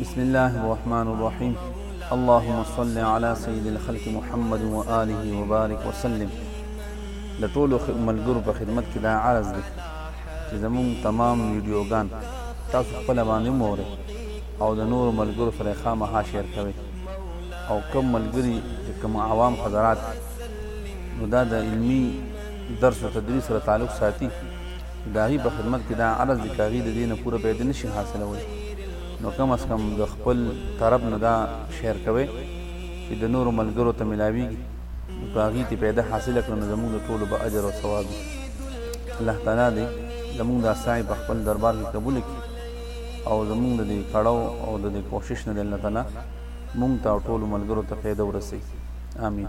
بسم الله الرحمن الرحيم اللهم صل على سيد الخلق محمد وآله وبارك وسلم د ټولو ملګرو په خدمت کې دا عرض دی چې زموږ تمام ویډیوګان تاسو خپل باندې مورئ او د نورو ملګرو سره خامخا شیر کوئ او کم ملګري چې کوم عوام حضرات نو دا د علمي درس او تدریس سره تعلق ساتي د هغی په خدمت کی دا عرض دی که هغی د دی نه پوره پیدی نه شی حاصلولی نو کم از کم د خپل طرف نه دا شیر کوی چی د نورو ملګرو ته ملاویږی نو که هغی تی پیده حاصله کړه نو زموږ د ټولو به اجر او ثواب وی الله تعالی دی زموږ دا سعی په خپل دربار کی قبول کړي او زمونږ د دې کړو او د دې کوشش نه د الله تعالی مونږ ته ټول ملګرو ته پیدا ورسي امين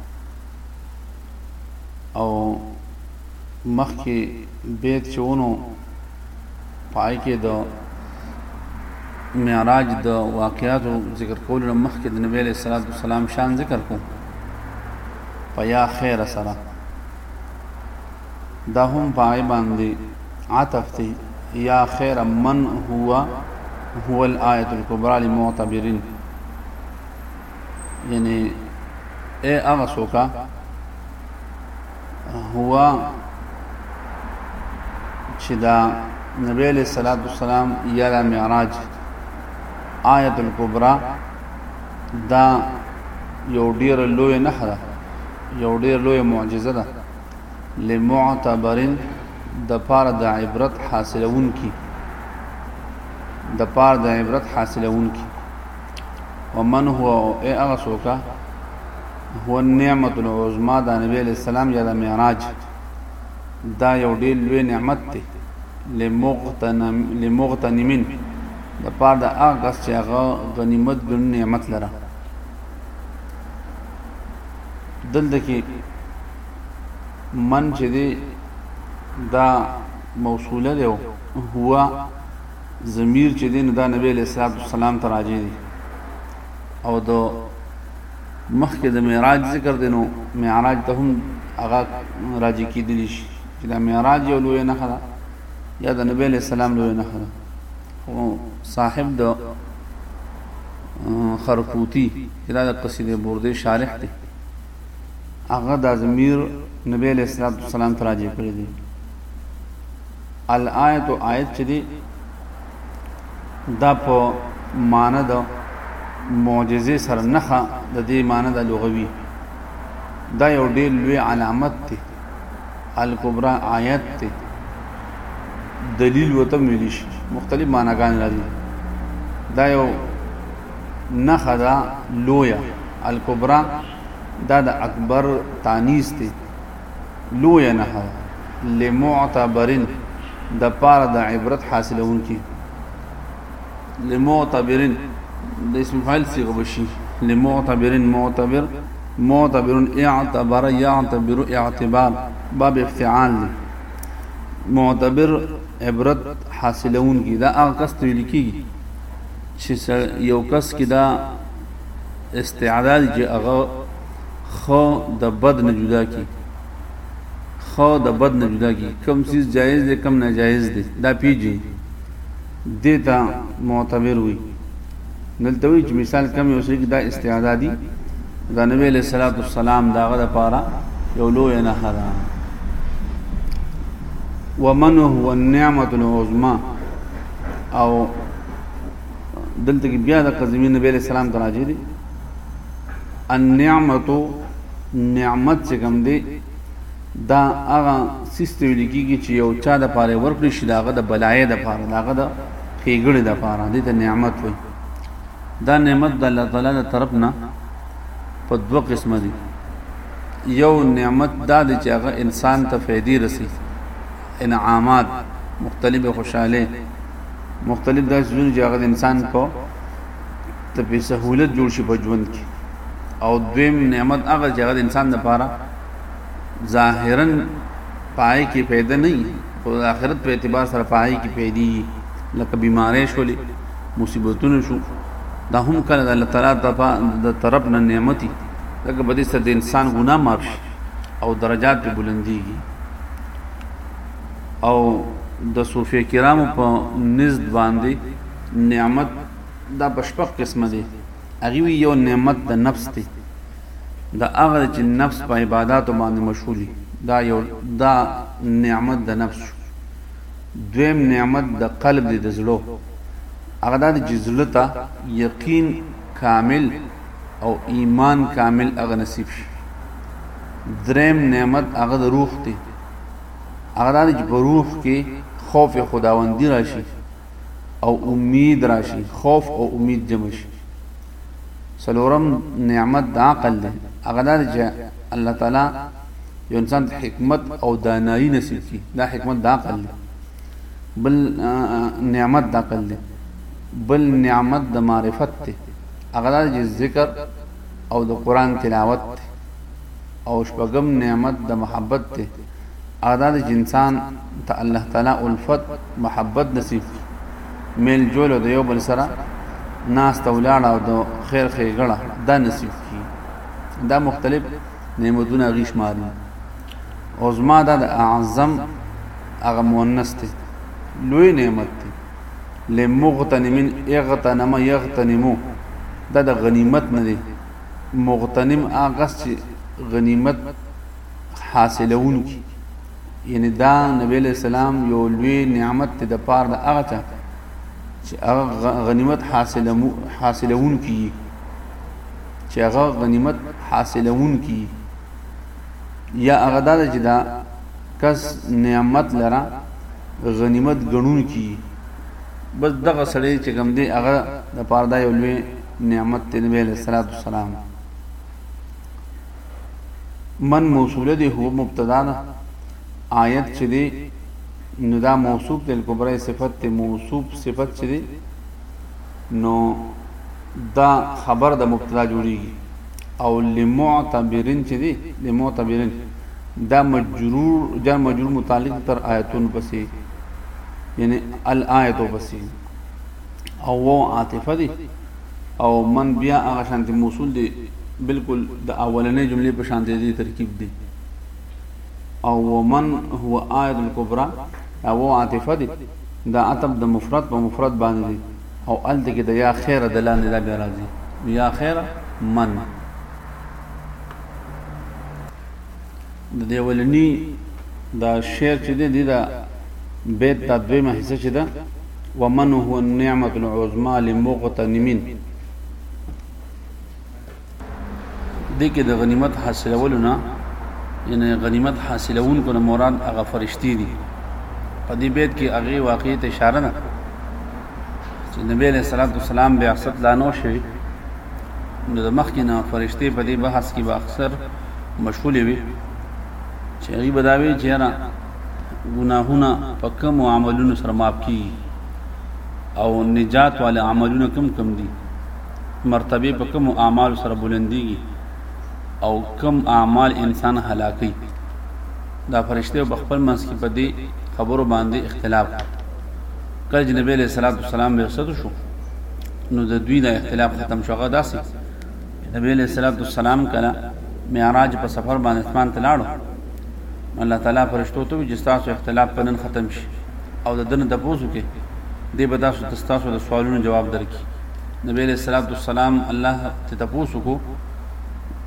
او مخکې بیت چې ونو پای کې د معراج د واقعاتو ذکر کول نو مخکې د نبی له صلوات و سلام شان ذکر کو پیا خیر سره دا هم پای باندې عطف دی یا خیر من هو هو الآیت الکبرى لمعتبرین یعنی اے هغه څوکا هو چې دا نبی علیہ الصلوۃ والسلام یا د معراج آیت الکبرى دا یو ډیر لوی نه ده یو ډیر لوی معجزه ده لمعتبرن د پاره د عبرت حاصلون کی د پاره د عبرت حاصلون کی ومن هو او اي هغه څوک هو نعمت العظما د نبی علی السلام یا د معراج دا یو ډیر لوی نعمت دی لمغتنم لمغتنمن د پاره د هغه کس چې هغه غنیمت ګڼ نعمت لره دلته کې من چې دی دا موصوله دی هو ضمیر چې دین دا نبی علیہ الصلوۃ والسلام ته راځي دي او د مخکې د معراج ذکر دینو معراج ته هم هغه راځي کیدلی شي چې دا معراج یو لوی نه خلا یا د نبی علیہ السلام لوی نه خلا او صاحب د خرقوتی چې دا د قصیده برده شارح دی هغه د ضمیر نبی علیہ الصلوۃ والسلام ته راځي کړی دی الایت او آیت چې دی دا په معنی د معجزه سره نخا د دې معنی د لغوي دا یو ډېر لوی علامت دی الکبرى آیت دی دلیل وته ویل شي مختلف معناګان لري دا یو نخه دا لویا الکبرا دا د اکبر تانیس دی لویا نخه لمعتبرن د پار د عبرت حاصلون کی لمعتبرن د اسم فاعل صيغه بشي لمعتبرن معتبر معتبرن اعتبر يعتبر اعتبار باب افتعال دی معتبر عبرت حاصلون کی دا هغه کس ته لیکي چی یو کس کی دا استعداد چی هغه خو د بد نه جدا کی خو د بد نه جدا کی کم چیز جایز دی کم ناجایز دی دا پیجی دیتا معتبر وی دلته وی چې مثال کم یو شي دا استعدادي دا نبی له صلوات والسلام داغه د پاره یو لوی نه حرام ومن هو النعمه العظمى او دلته کې بیا د قزمی نبی علیہ السلام ته راځي دي النعمت نعمت چې کوم دی دا هغه سیستم لیکيږي چې یو چا د پاره ورکړي شي داغه د بلایې د پاره داغه د خېګړې د پاره دي ته نعمت وي دا نعمت د الله تعالی د طرف نه په دوه قسمه دي یو نعمت دا دی چې هغه انسان ته فائدې رسي انعامات مختلفه خوشاله مختلف داسې څیزونه چې هغه د انسان په ته په سهولت جوړ شي په ژوند کې او دویم نعمت هغه چې هغه د انسان لپاره ظاهرا پای کې پیدا نه وي خو د آخرت په اعتبار سره پای کې پیدا وي لکه بیمارې شولې مصیبتونه شو دا هم کله د الله تعالی د طرف نه نعمتي لکه بدې سره د انسان ګناه معاف شي او درجات په بلنديږي او د صوفي کرامو په نزد باندې نعمت دا په شپږ قسمه دي هغه وی یو نعمت د نفس دی د هغه چې نفس په عبادتو باندې مشغولي دا یو دا نعمت د نفس شو دویم نعمت د قلب دی د زړه هغه د چې زړه ته یقین کامل او ایمان کامل هغه نصیب شي دریم نعمت هغه د روح دی هغه دا چې په روح کې خوف خداوندی راشي او امید راشي خوف او امید جمع شي سلورم نعمت د عقل دی هغه دا چې الله تعالی یو انسان ته حکمت او دانایی نصیب کی دا حکمت د عقل دی بل نعمت د عقل دی بل نعمت د معرفت دی هغه دا چې ذکر او د قران تلاوت دی او شپږم نعمت د محبت دی هغه دا دی چې انسان ته الله تعالی الفت محبت نصیب کړي میل جول او د یو بل سره ناس ته ولاړه او د خیر ښېګړه دا نصیب کړي دا مختلف نعمتونه غیش ماري او زما دا د اعظم هغه مؤنث دی لوی نعمت دی لمغتنم اغتنم یغتنمو دا د غنیمت نه دی مغتنم هغه کس چې غنیمت حاصلونکي یعنی دا نبی علیہ السلام یو لوی نعمت ته د پاره د هغه چا چې هغه غنیمت حاصلمو حاصلون کی چې هغه غنیمت حاصلون کی یا هغه دا چې دا کس نعمت لره غنیمت غنون کی بس دغه سړی چې کوم دی هغه د پاره دا یو لوی نعمت دی نبی علیه الصلاة والسلام من موصوله دی هو مبتدا ده آیت چې دی نو دا موصوف دی الکبرای صفت دی موصوف صفت چې دی نو دا خبر د مبتدا جوړیږي او لمعتبرین چې دی لمعتبرین دا مجرور جر مجرور متعلق تر آیتون پسې یعنی الایتو پسې او و عاطفه دی او من بیا هغه شانتي موصول دی بالکل د اولنې جملې په شان دی ترکیب دی او ومن هو آیت الکبرى او عاطفه دی دا عتب د مفرد په مفرد باندې دی او ال دې کې د یا خیر د لاندې دا بیا راځي یا خیر من د دې ولنی دا شعر چې دی دا بیت دا دویمه حصہ چې ده ومن هو النعمت العظمى لمغتنمين د کې د غنیمت حاصلولو نه یعنی غنیمت حاصلونکو نه مراد هغه فرشتي دي په دې بیت کې هغه واقعي ته اشاره ده چې نبی علیہ الصلوۃ والسلام بعثت لا نو شوی نو د مخکې نه فرشتي په دې بحث کې به اکثر مشغول وي چې هغه بداوي چې نه ګناهونه په کوم عملونو سره معاف کی او نجات والے عملونه کم کم دي مرتبه په کوم اعمال سره بلندي او کم اعمال انسان هلاکي دا فرشته په خپل منځ کې په دې خبرو باندې اختلاف کله چې نبی علیہ الصلوۃ والسلام به وسط شو نو د دوی د اختلاف ختم شوغه داسي نبی علیہ الصلوۃ والسلام کله معراج په سفر باندې اسمان ته لاړو الله تعالی فرشتو ته چې تاسو اختلاف پنن ختم شي او د دنه د پوسو کې دی به تاسو د تاسو د سوالونو جواب درکړي نبی علیہ الصلوۃ والسلام الله ته تاسو کو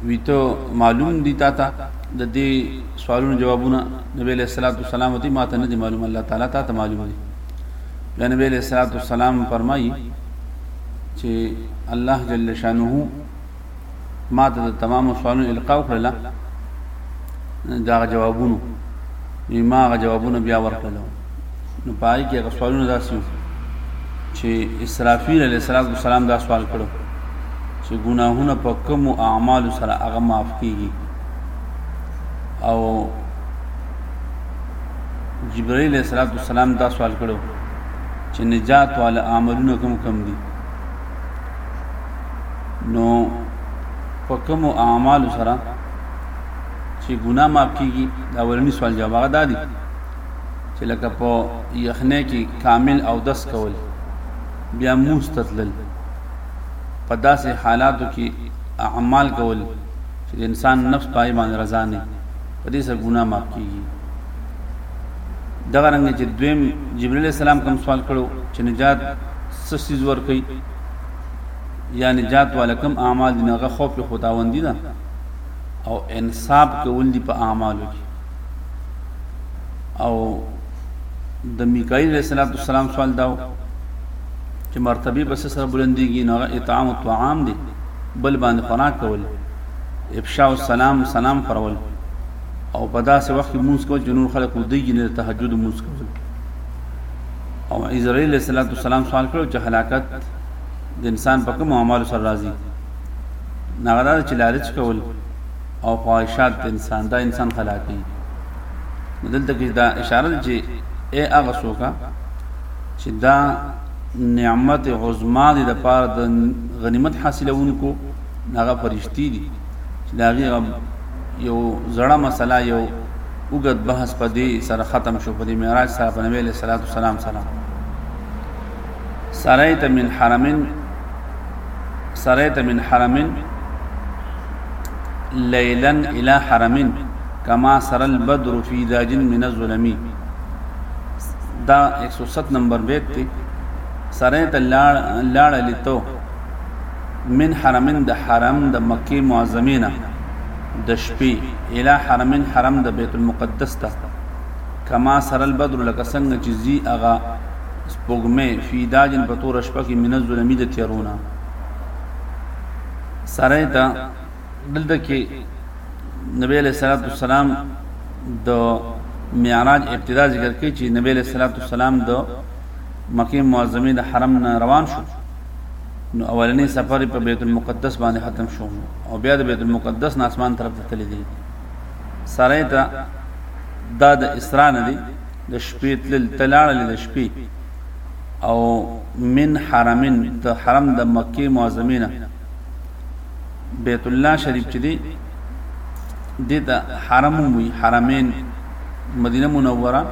وی ته معلوم دي تا ته د دې سوالونو جوابونه نبی علیہ الصلوۃ والسلام ته ماته نه دی معلوم الله تعالی ته ته معلوم دی بیا نبی علیہ الصلوۃ والسلام فرمایي چې الله جل شانه ماته د تمام سوالونو القاء کړل دا جوابونه ما جوابونه بیا ورکړل نو په هغې کې هغه سوالونه داسې وو چې اسرافیل علیه السلام دا سوال کړو چې ګناهونه په کومو اعمالو سره هغه معاف کیږي او جبرائیل علیه السلام دا سوال کړو چې نجات والا عملونه کوم کم دي نو په کوم اعمال سره چې ګناه معاف کیږي دا ورنی سوال جواب هغه دادی چې لکه په یخنۍ کې کامل او دس کول بیا موس ته تلل په داسې حالاتو کې اعمال کول چې د انسان نفس پای باندې رضا نه په دې سره ګناه معاف کیږي دغه رنګ چې دویم جبرئیل السلام کوم سوال کړو چې نجات څه سیز ور کوي یا نجات ولکم اعمال دغه خوف خداوندی نه او انصاف کول دي په اعمالو کې او د میکائیل علیه السلام سوال داو چې مرتبه بس سره بلندېږي نو اطعام او طعام دی بل باندې خوراک کول افشاء السلام سلام پرول او په داسې وخت کې مونږ کول چې نور خلک ودیږي نه تهجد مونږ کول او اسرائیل علیه السلام سوال کړو چې هلاکت د انسان په کوم اعمال سره راځي ناغدار چې لارې کول او خواهشات د انسان دا انسان خلاقي نو دلته کې دا اشاره ده چې اے هغه څوک چې دا نعمت عظما دي د پاره د غنیمت حاصلونکو هغه فرشتي دي چې دا غي یو زړه مسله یو وګد بحث په دې سره ختم شو په دې معراج سره په نبی له صلوات والسلام سره سره ته من حرمن سريت من حرم ليلا الى حرم كما سر البدر في داج من الظلم دا 107 نمبر بیت دی سريت لاړ لاړ لتو من حرمن د حرم د مکه معظمه نه د شپې اله حرمن حرم د بیت المقدس ته کما سر البدر لکه څنګه چې زی اغا سپوږمې فی داجن په تور شپه کې من الظلمی د تیرونه سره ته دلته کې نبی له صلوات والسلام د معراج ابتدا ذکر کوي چې نبی له صلوات والسلام د مکه معظمه د حرم نه روان شو نو اولنی سفر په بیت المقدس باندې ختم شو او بیا د بیت المقدس نه اسمان طرف ته تللی دی سره ته دا د اسرا نه دی د شپې تلل تلاړل د شپې او من حرمن د حرم د مکه معظمه نه بیت الله شریف چې دی دته حرم وی حرمین مدینه منوره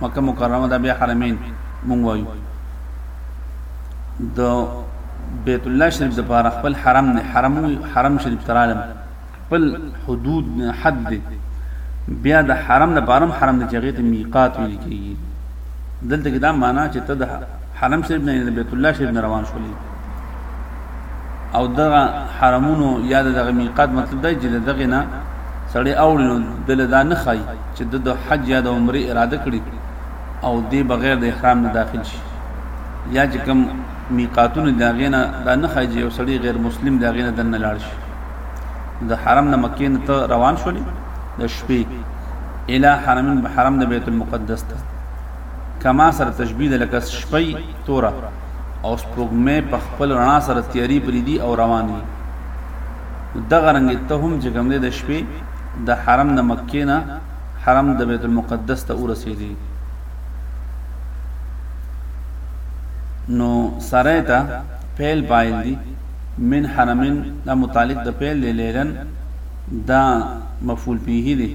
مکه مکرمه دا بیا حرمین مونږ وایو د بیت الله شریف د پاره خپل حرم نه حرم حرم شریف ترالم خپل حدود نه حد دی بیا د حرم د بارم حرم د جګړې ته میقات ویل کیږي دلته کې دا معنا چې ته د حرم شریف نه د بیت الله شریف نه روان شولې او دغه حرمونو یا دغه میقات مطلب دی چې دغه نه سړی اوړي نو دل دا نه خای چې د حج یا د عمره اراده کړي او دی بغیر د احرام نه داخل شي یا چې کوم میقاتونه دا غینه دا نه خای چې یو سړی غیر مسلم دا غینه دنه لاړ شي د حرم نه مکې نه ته روان شولې د شپې اله حرم حرم د بیت المقدس ته کما سره تشبیه ده لکه شپې تورا او سپوږمې په خپل رڼا سره تیاری پرې دي او رواني دغه رنګ ته هم چې کوم د شپې د حرم نه مکې نه حرم د بیت المقدس ته ورسېږي نو سره ته پیل پایل دي من حرمن دا متعلق د پیل دی لیلن دا مفعول پیه دی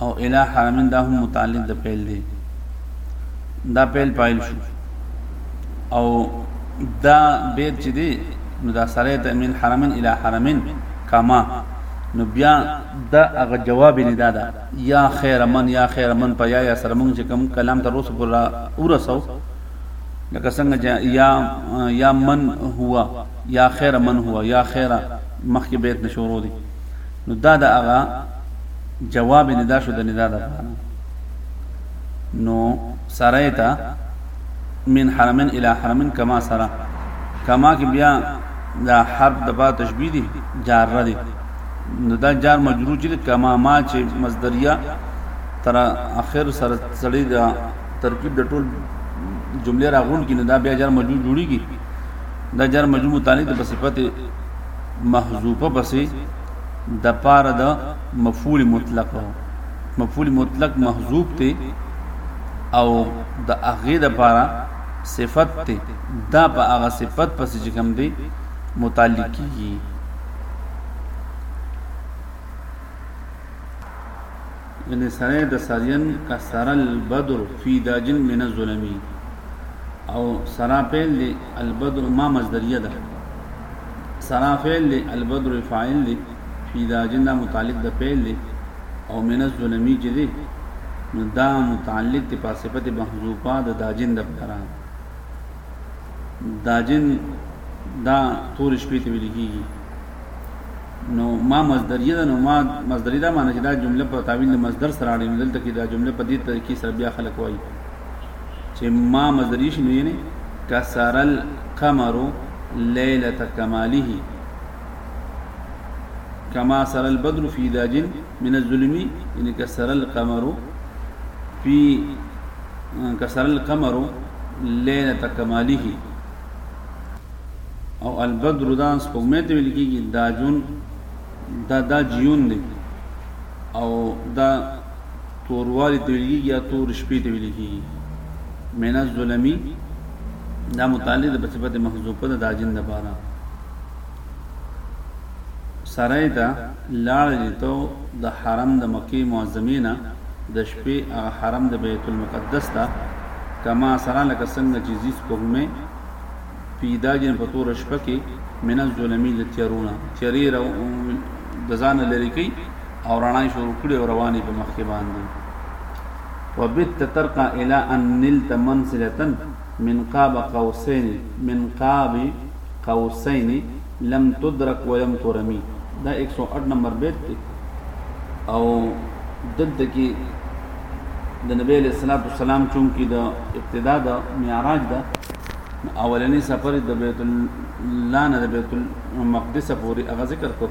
او اله حرمن دا هم متعلق د پیل دی دا پیل پایل شو او دا بیر چې دی نو دا سره ته من حرمن اله حرمن کما نو بیا دا هغه جواب نه دادا یا خیر من یا خیر من په یا یا سره مونږ چې کوم کلام تر اوسه پورا ورسو لکه څنګه چې یا یا من هو یا خیر من هو یا خیر مخکې بیت نشورو دي نو دا د هغه جواب نه دا شو د ندا د نو سره ته من حرمن الى حرمن کما سره کما کې بیا دا حرف د با تشبیه دي جار دي نو دا جار مجرور چې کما ما چې مصدریه تر اخر سره سړی دا ترکیب د ټول جمله راغون کې نه دا بیا جر مجرور جوړیږي دا جر مجرور متعلق د صفت محذوفه پسې د پاره د مفعول مطلق مفعول مطلق محذوف ته او د هغه د پاره صفت ته دا په هغه صفت پسې چې کوم دی متعلق کیږي یعنی سره د سرین که سره البدر فی داجن من الظلمی او سرا فعل دی البدر ما مصدریه ده سرا فعل دی البدر فاعل دی فی داجن دا متعلق د فعل دی او من الظلمی چې دی نو دا متعلق دی په صفت محذوفه د داجن د پاره داجن دا تور شپې ته ویل کیږي نو ما مصدریه ده نو ما مصدری دا معنی چې دا جمله په تعویل د مصدر سره اړې نه دلته کې دا جمله په دې طریقې سره بیا خلک وایي چې ما مصدری شنو یې نه کسر القمر ليله کماله کما سر البدر فی داج من الظلم یعنی کسر القمر فی کسر القمر ليله کماله او البدر دا سپوږمۍ ته ویل کېږي دا جون دا دا جیون دی او دا توروالي ته ویل کېږي یا تور شپې ته ویل کېږي من الظلمی دا متعلق د صفت محذوفه د دا جن لپاره سره یې ته لاړه چې ته د حرم د مکې معظمې نه د شپې هغه حرم د بیت المقدس ته کما سره لکه څنګه چې ځي سپوږمۍ پیدا جن په توره شپه کې من الظلمي د تیارونه تیارې را د ځانه لرې کوي او رڼا یې شروع کړي او روانې په مخکې باندې وبت ترقى إلى أن نلت منزلة من قاب قوسين من قاب قوسین لم تدرک ولم ترمی دا ایک سو اټ نمبر بیت دی او دلته کې د نبی علیہ الصلوۃ والسلام چون کې د ابتدا د معراج دا اولنی سفر د بیت الله نه د بیت المقدس پورې هغه ذکر کو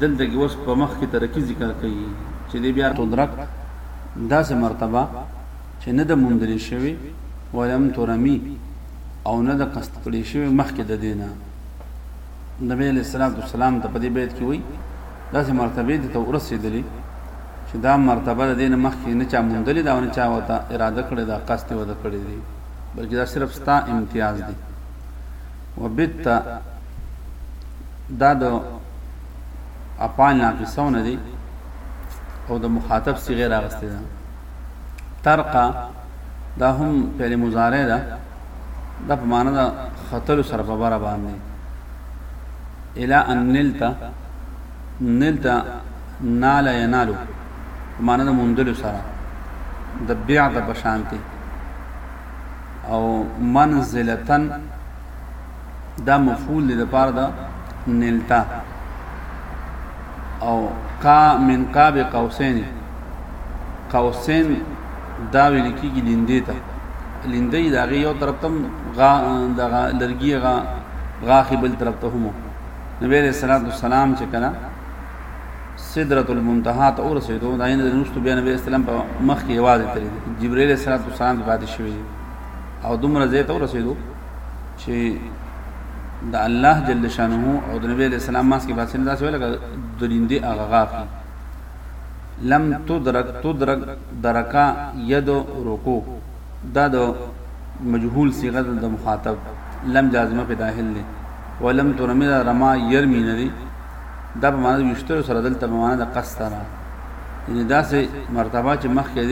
دلته کې اوس په مخ کې ترقی ذکر کوي چې دې بیا تدرک داسې مرتبه چې نه د موندل شوی ولم ترمی او نه د قصد کړی شوی مخکې د دینه نبی علیہ الصلوۃ والسلام ته په دې بیت کې وایي داسې مرتبه دي ته ورسېدلې چې دا مرتبه د دینه مخکې نه چا موندلې دا نه چا وته اراده کړې دا قصد وته کړې دي بلکې دا صرف ستا امتیاز دي وبت دا د اپان ناقصونه دي او د مخاطب صيغه راغستې ده ترقه دا هم فعل مضارع ده دا په معنا ده خطر سره په بره باندې الى ان نلت نلت نال ینالو په معنا ده مندل سره د بيع د بشانتي او منزلتن دا مفعول دی د پاره د نلتا او کا من قاب قوسین قوسین دا ویل کیږي لیندې ته لیندې دا غي یو طرف تم غا د لرګي غا غاخي بل طرف ته همو نبی علیہ الصلوۃ والسلام چې کړه سدرۃ المنتهى ته ورسېدو دا یې د نوستو بیا نبی اسلام په مخ کې आवाज ترې جبرئیل السلام باندې شوی او دومره زه ته ورسېدو چې د الله جل شانه او د نبی اسلام ماس کې باسي نه داسې ویل درینده اغغاف لم تدرک تدرک درکا ید رکو دا د مجهول صيغه د مخاطب لم جازمه په داخل نه ولم ترمي رما يرمي نه دي دا په معنی وشتر سره دلته په معنی د قصد نه یعنی داسې مرتبه چې مخکې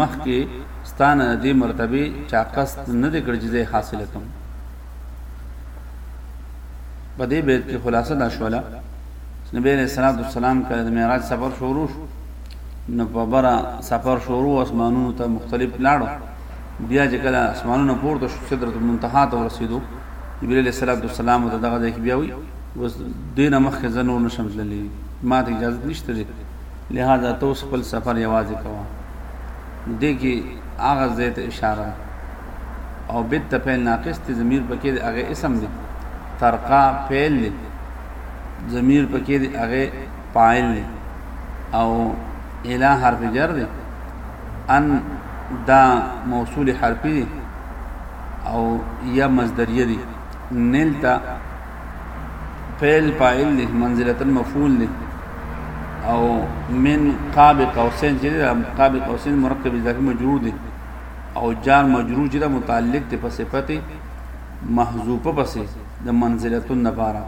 مخکې ستا نه د دې مرتبې چا قصد نه دی کړی چې زه حاصله کړم په دې بیت کې خلاصه دا شوله نبی علیہ الصلوۃ والسلام کله د معراج سفر شروع شو نو په برا سفر شروع اسمانونو ته مختلف لاړو بیا چې کله اسمانونو پورته شو سدرۃ المنتهى ته ورسېدو جبرئیل علیہ الصلوۃ والسلام ته دغه ځای کې بیا وی اوس دینه مخکې زنور نشم تللی ما ته اجازه نشته لهذا ته اوس خپل سفر یوازې کوه نو دې کې هغه ځای ته اشاره ده او بد ته فعل ناقص دی ضمیر پکې دی هغه اسم دی ترقا فعل دی ضمیر پکې دی هغه فاعل دی او اله حرف جر دی ان دا موصول حرفی دی او یا مصدریه دی نلتا فعل فاعل دی منزلتا مفعول دی او من قاب قوسین چې قاب قوسین مرکب اضافي مجرور دی او جار مجرور چې متعلق دی په صفت محذوفه پسې د منزلتون لپاره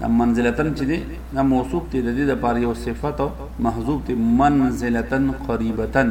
د منزلتن چې دی دا موصوف دی د دې لپاره یو صفت محذوف دی منزلتن قریبتن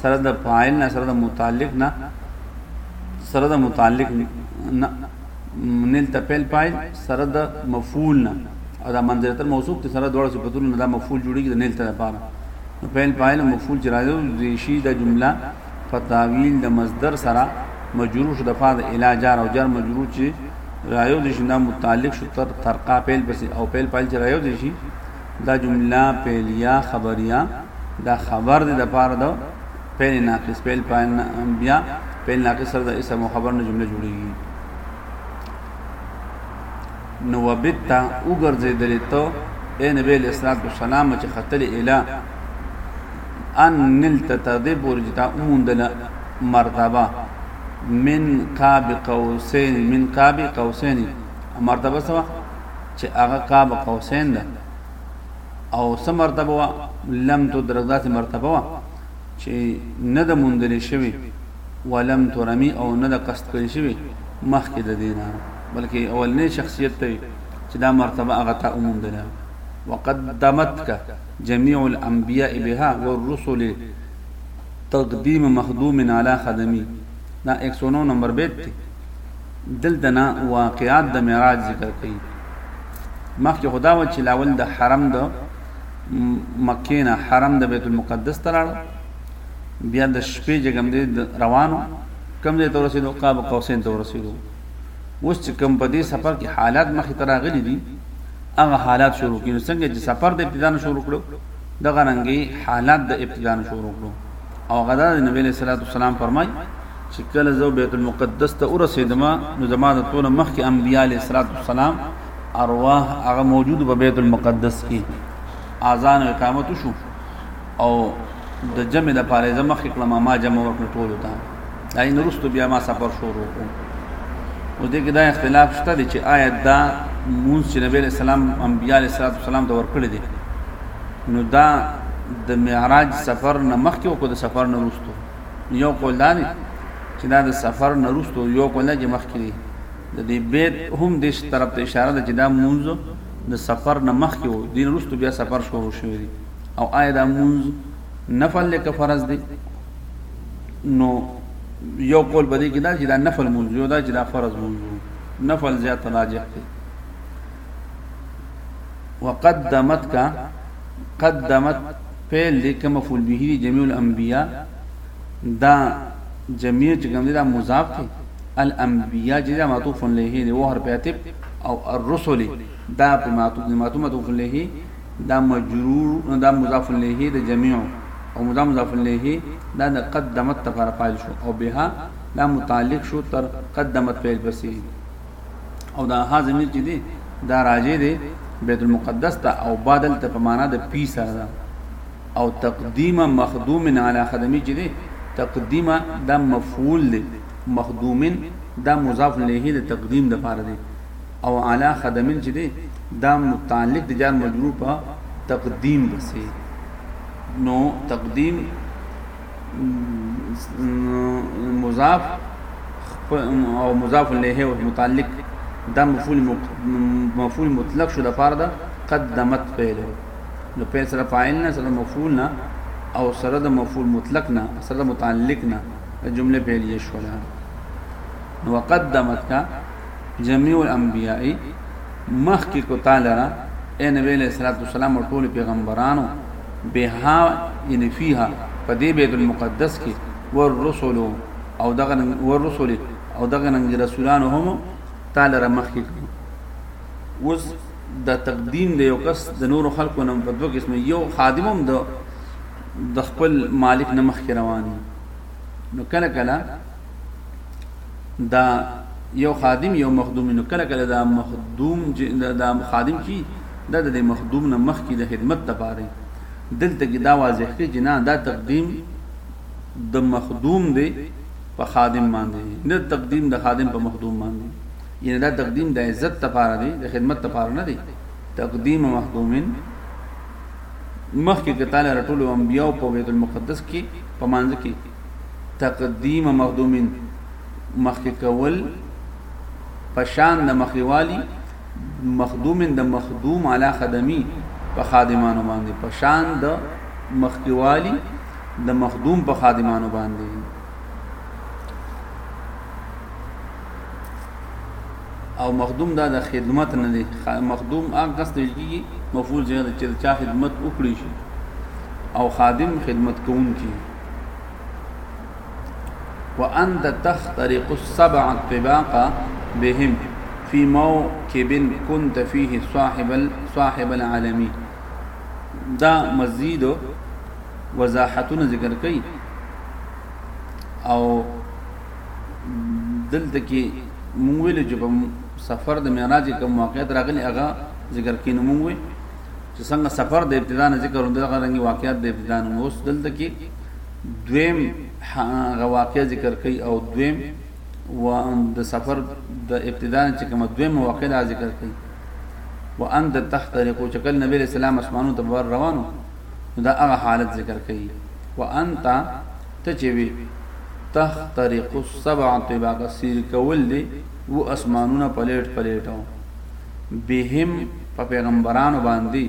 سره د فاعل نه سره د متعلق نه سره د متعلق نه منل تپل فاعل سره د مفعول نه او دا منزله تر موصوف ته سره دوه صفاتونه نه دا مفعول جوړیږي د نل تر لپاره نو فعل فاعل مفعول چې راځي د شی د جمله فتاویل د مصدر سره مجرور شو د فاعل اله جار او جار مجرور چې رايو د شنه متعلق شو تر ترقا فعل پس او فعل فاعل چې رايو د شي دا جمله پیلیه خبریه دا خبر دی د پاره د پیل ناقص پیل پای بیا پیل ناقص سره د اسم او خبر نه جمله جوړیږي نو وبتا وګرځیدل ته اے نبی علیہ الصلوۃ والسلام چې خطل اله ان نلت تذب ورجتا اومندل مرتبه من قاب قوسین من قاب قوسین مرتبه سوا چې هغه قاب قوسین ده او سم مرتبه وا لم تو درزات مرتبه وا چې نه د مندل شوی ولم ترمی او نه د قصد کړی شوی مخکې د دینه بلکې اول نه شخصیت ته چې دا مرتبه هغه ته اومندله وقدمتك جميع الانبياء بها والرسل تقدیم مخدوم علی خدمی دا 109 نمبر بیت دی دلته نه واقعات د معراج ذکر کړي مخکې خدا و چې لاول د حرم د مکې نه حرم د بیت المقدس ته لاړ بیا د شپې چې کوم دی روانو کوم ځای ته ورسېدو قاب قوسین ته ورسېدو اوس چې کوم په دې سفر کې حالات مخې ته راغلي دي هغه حالات شروع کړي نو څنګه چې سفر د ابتدا نه شروع کړو دغه رنګي حالات د ابتدا نه شروع کړو او غدا د نبی له صلوات والسلام فرمای چې کله زه بیت المقدس ته ورسېدم نو زما د تونه مخکې انبیاء علیه السلام ارواح هغه موجود په بیت المقدس کې اذان او اقامت شو او د جمع د پاره زما مخکې کلم ما جمع ورکړ ټول ته دای نورستو بیا ما سفر شروع کو او دې کې دا اختلاف شته چې آیا دا مونږ چې نبی علیہ السلام انبیاء علیہ السلام ته ورکړي دي نو دا د معراج سفر نه مخکې او کو د سفر نه وروسته یو قول دا دی چې دا د سفر نه وروسته یو قول دی چې مخکې دی د دې بیت هم دې طرف ته اشاره ده چې دا مونځ د سفر نه مخکې وو دین وروسته بیا سفر شروع شوی دی او آیا دا مونځ نفل لکه فرض دی نو یو قول به دې کې دا چې دا نفل مونځ یو دا چې دا فرض مونځ نفل زیات راجح دی وقدمت کا قدمت فعل دی که مفعول به دی جميع الانبياء دا جميع چې کوم دی دا مضاف دی الانبياء چې دا معطوف علیه دی و حرف عطف او الرسل دا په معطوف دی معطوف معطوف علیه دا مجرور دا مضاف علیه د جميع او مضاف مضاف علیه دا د قدمت لپاره فاعل شو او بها دا متعلق شو تر قدمت فعل پسې او دا ها ضمیر چې دی دا راجه دی بیت المقدس ته او بادل ته په معنا د پی سره ده او تقدیم مخدوم علی خدمی چې دی تقدیم دا مفعول دی مخدوم دا مضاف الیه د تقدیم د پاره دی او علی خدمین چې دی دا متعلق د جار مجرور په تقدیم بسې نو تقدیم مضاف او مضاف الیه او متعلق دا مفعول مفعول مطلق شو د پاره دا قدمت پیل نو پیل سره فاعل نه سره مفعول نه او سره د مفعول مطلق نه سره متعلق نه جمله پیل یې شولا نو قدمت کا جميع الانبیاء مخکې کو تعالی را اے نبی علیہ الصلوۃ والسلام او ټول پیغمبرانو بها ان فیها په دې بیت المقدس کې ور رسول او دغه ور رسول او دغه نن رسولان هم تعالی را مخکې کړو اوس د تقدیم د یو کس د نور خلکو نن په دوه قسم یو خادمم د د خپل مالک نه مخکې رواني نو کله کله دا یو خادم یو مخدوم نو کله کله دا مخدوم دا خادم چی دا د مخدوم نه مخ کی د خدمت لپاره دلته کې دا واضح کې جنا دا تقدیم د مخدوم دی په خادم باندې نه تقدیم د خادم په مخدوم باندې یعنی دا تقدیم د عزت لپاره دی د خدمت لپاره نه دی تقدیم مخدومن مخکې کتاله رټول انبیاء په بیت المقدس کې په مانځ کې تقدیم مخدوم مخکې کول پشان د مخیوالی مخدوم د مخدوم علی خدمی په خادمانو باندې پشان د مخکیوالی د مخدوم په خادمانو باندې او مخدوم دا د خدمت نه دی مخدوم هغه کس ته کیږي مفعول زیاده چې چا خدمت وکړي شي او خادم خدمت کوونکی وأنت تخترق السبع الطباق بهم في موكب كنت فيه صاحب صاحب العالمي دا مزید وضاحتونه ذکر کړي او دلته کې مونږ ویل چې په سفر د معراج کوم واقعیت راغلی هغه ذکر کینو مونږ چې څنګه سفر د ابتدا نه ذکر وند هغه رنګي واقعیت د ابتدا نه اوس دلته کې دویم هغه واقع ذکر کوي او دویم و د سفر د ابتدا نه چې کوم دویم واقع دا ذکر کوي وان د تحت طریقو چې کله نبی رسول الله اسمانو ته بر روانو دا هغه حالت ذکر کوي وانت ته چې وي تحت طریقو سبع طباق سیر کول دي و اسمانونه پلیټ پلیټو بهم په پيغمبرانو باندي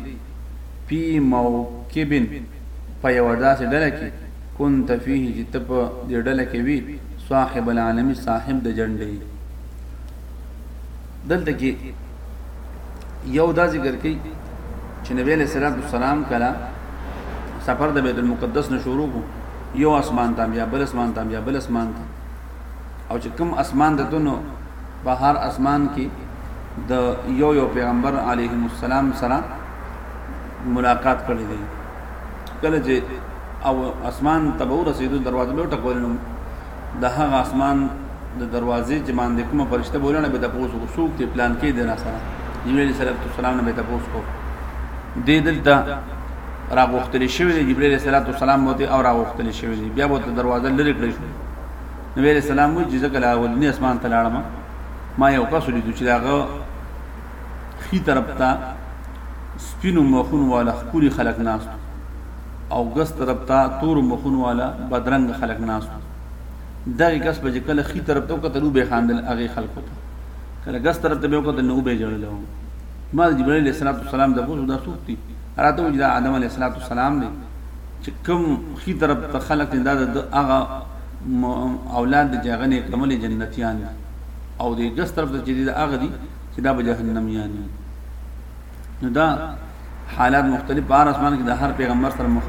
في موکب په يوه داسي ډله کي کنت فيه چي ته په دي ډله کي وي صاحب العلم صاحب د جنډي دلته کي يو دا ذکر کي چي نبي عليه الصلاة والسلام کلا سفر د بيت المقدس نشورو کو یو اسمان ته بیا بل اسمان ته بیا بل اسمان ته او چې کوم اسمان د دونو په هر اسمان کې د یو یو پیغمبر علیه السلام سره ملاقات کړی دی کله چې او اسمان ته به ورسېدو دروازه به ټکول نو د هغه اسمان د دروازې چې باندې کومه فرشته بولنه به د پوسو سوق ته پلان کې دی را سره جبرئیل صلی الله علیه وسلم به د پوس کو دې دلته راغوښتل شوی دی جبرئیل صلی الله علیه وسلم مو ته او راغوښتل شوی دی بیا به دروازه لری کړی نبی علیہ السلام وی چې زه کله اولنی اسمان ته لاړم ما یو کس ولید چې داغه خي طرف ته سپینو مخون والا خوري خلق ناس او ګس طرف ته تور مخون والا بدرنګ خلق ناس دغه کس په کله خي طرف ته کتلو به خاندل هغه خلق ته کله ګس طرف ته به کتل نو به جوړل ما جبرائیل علیہ السلام د پوسو د سوکتی راته وجدا آدم علیہ السلام دی چې کوم ښي طرف ته خلک دي دا د ده هغه اولاد دي چې هغه نېک عملي جنتیان دي او د ګس طرف ته چې دي دا هغه دي چې دا به جهنميان دي نو دا حالات مختلف په هر اسمان کې د هر پیغمبر سره مخ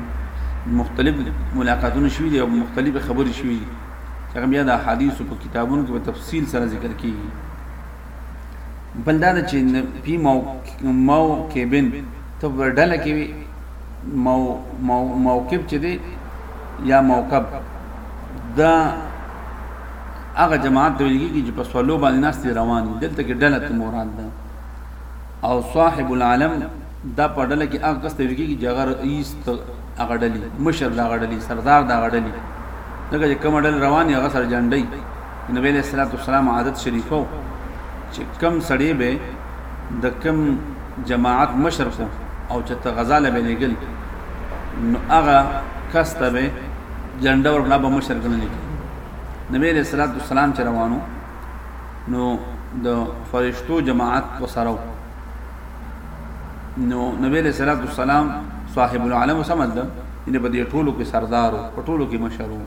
مختلف ملاقاتونه شوي دي او مختلف خبرې شوي دي چې هغه بیا د احادیث په کتابونو کې په تفصیل سره ذکر کیږي بل دا چې په موقع موقع بن ته ورډله کې مو مو موکب چې دی یا موکب دا هغه جماعت ته ویل کېږي چې په سوالو باندې ناست روان دي دلته کې ډله ته مراد ده او صاحب العالم دا په ډله کې هغه کس ته ویل کېږي چې هغه رئیس هغه ډلې مشر دا غړلې سردار دا غړلې دغه کوم ډله روان دي هغه سره جنډۍ د نبی علیه الصلاة والسلام عادت شریفه و چې کم سړی به د کم جماعت مشر خو او چې ته غزا له بلېږل نو هغه کس ته به جنډه ورکړه به مشر ګڼل کېږي نبی علیه الصلاة والسلام چې روانو نو د فرشتو جماعت وسره نو نبی له سلام والسلام صاحب العالم سمد ان په دې ټولو کې سردارو په ټولو کې مشرو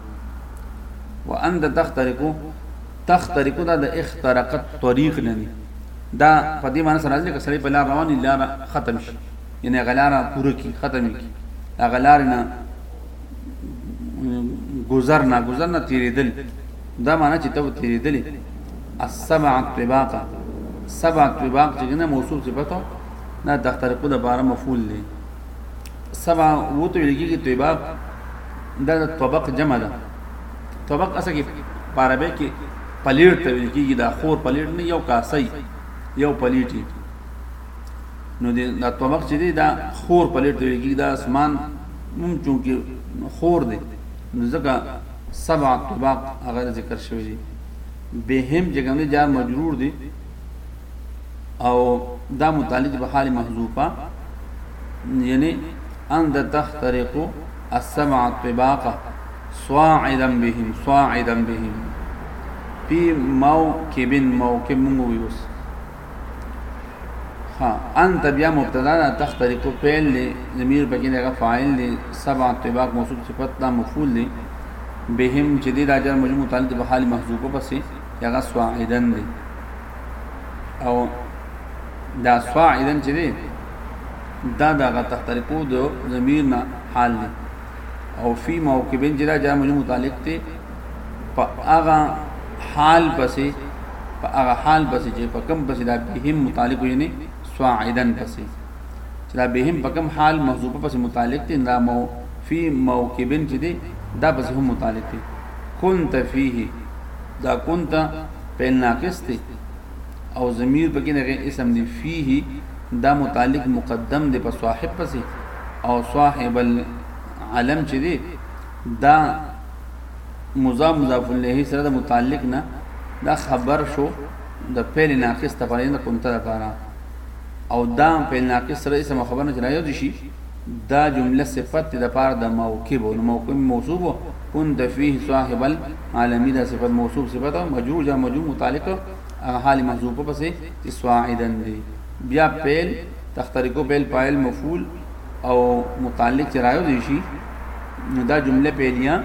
وانت تخترقو تخترقو دا د اخترقت طریق نه دی دا په دې معنی سره راځي چې سړی په لار روان دی لار ختم شي یعنی غلار پوره کی ختم کی غلار نه گذر نه گذر نه تیریدل دا معنی چې ته تیریدل السبع الطباق سبع الطباق چې نه موصوف صفته نه د تخترقو د بار مفعول دی سبع وو ته لګي طباق دا د طبق جمع ده طبق اصل کې په عربی کې پلیټ ته ویل کېږي دا خور پلیټ نه یو کاسي یو پلیټي نو دا طبق چې دی دا خور پلیټ ته ویل کېږي دا اسمان مم چونکې خور دی نو ځکه سبع طبق هغه ذکر شوی دی بهم چې کوم جار مجرور دی او دا متعلق به حال محذوفه یعنی ان د تخترقو السبع الطباقه صاعدا بهم صاعدا بهم في موكب موكب موږ ویوس ها انت بیا مبتدا ده تخت طریقو فعل دی ضمیر پکې دغه فاعل دی سبع طباق موصوف صفت دا مفعول دی بهم چې دی د اجر مجموع متعلق په حال محذوفه پسې هغه صاعدا دی او دا صاعدا چې دی دا دغه تختریکو د ضمیر نه حال دی او فی موکبین چې دا جار مجرور متعلق دی په هغه حال پسې په هغه حال پسې چې په کم پسې دا بهم متعلق وي نه صاعدن پسې چې دا بهم په کم حال محذوفه پسې متعلق دی دا مو فی موکبین چې دی دا پسې هم متعلق دی كنت فيه دا كنت فعل ناقص دی او ضمیر پکې د غیر اسم دی فيه دا متعلق مقدم دی په صاحب پسې او صاحب العلم چې دی دا مضاف مضاف الیه سره د متعلق نه دا خبر شو د فعل ناقص لپاره نه کونته لپاره او دا فعل ناقص سره اسم خبر نه رايو دي شي دا جمله صفت د لپاره د موکب او موکب موصوف كنت فيه صاحب عالمی دا صفت موصوف صفت او مجرور جا مجرور متعلق هغه حال محذوف پسې چې صاعدن دی بیا پیل تختریکو پیل فاعل مفعول او متعلق چې رايو دي شي نو دا جمله پیلیه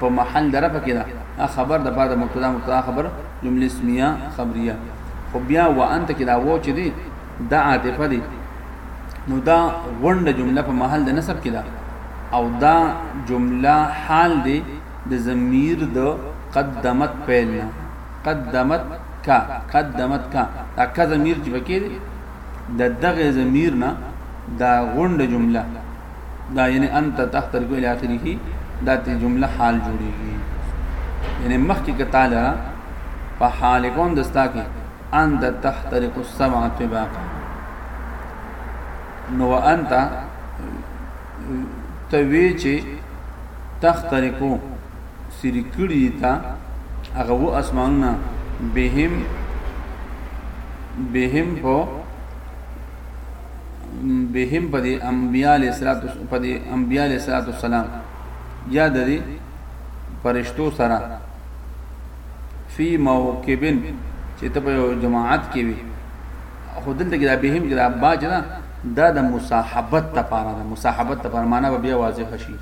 په محل درفه کې ده خبر د بعد مبتدا مبتدا خبر جمله اسمیه خبریه خو بیا وانت کې دا و چې دی دا عاطفه دی نو دا غونډه جمله په محل د نسب کې ده او دا جمله حال دی د ضمیر د قدمت پیل نه قدمت کا قدمت کا دا کا ضمیر چې پکې دی د دغه ضمیر نه دا غونډه جمله دا یعنی انت تحت الکو الی اخره دا ته جمله حال جوړیږي یعنی مخکې کې تعالی په حال کون دستا کې انت تحت الکو السبع طباقا نو انت ته وې چې تخترقو سری کړی تا هغه و اسمانونه بهم بهم په بهم په دې انبیاء علیه السلام په دې انبیاء علیه السلام یا د دې پرشتو سره فی موکبن چې ته په یو جماعت کې وي خو دلته کې دا بهم کې دا باج نه دا د مصاحبت لپاره ده مصاحبت لپاره معنا به بیا واضح شي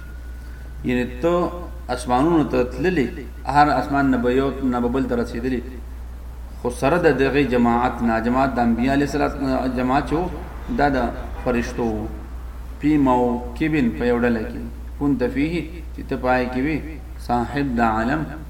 یعنی ته اسمانونو ته تللی هر اسمان نه به یو نه به بل ته رسیدلی خو سره د دغه جماعت نه جماعت د انبیاء علیه السلام جماعت چو دا د فرشتو پی موکبن په یو ډله کې كنت فيه چې ته پای کې وي صاحب د عالم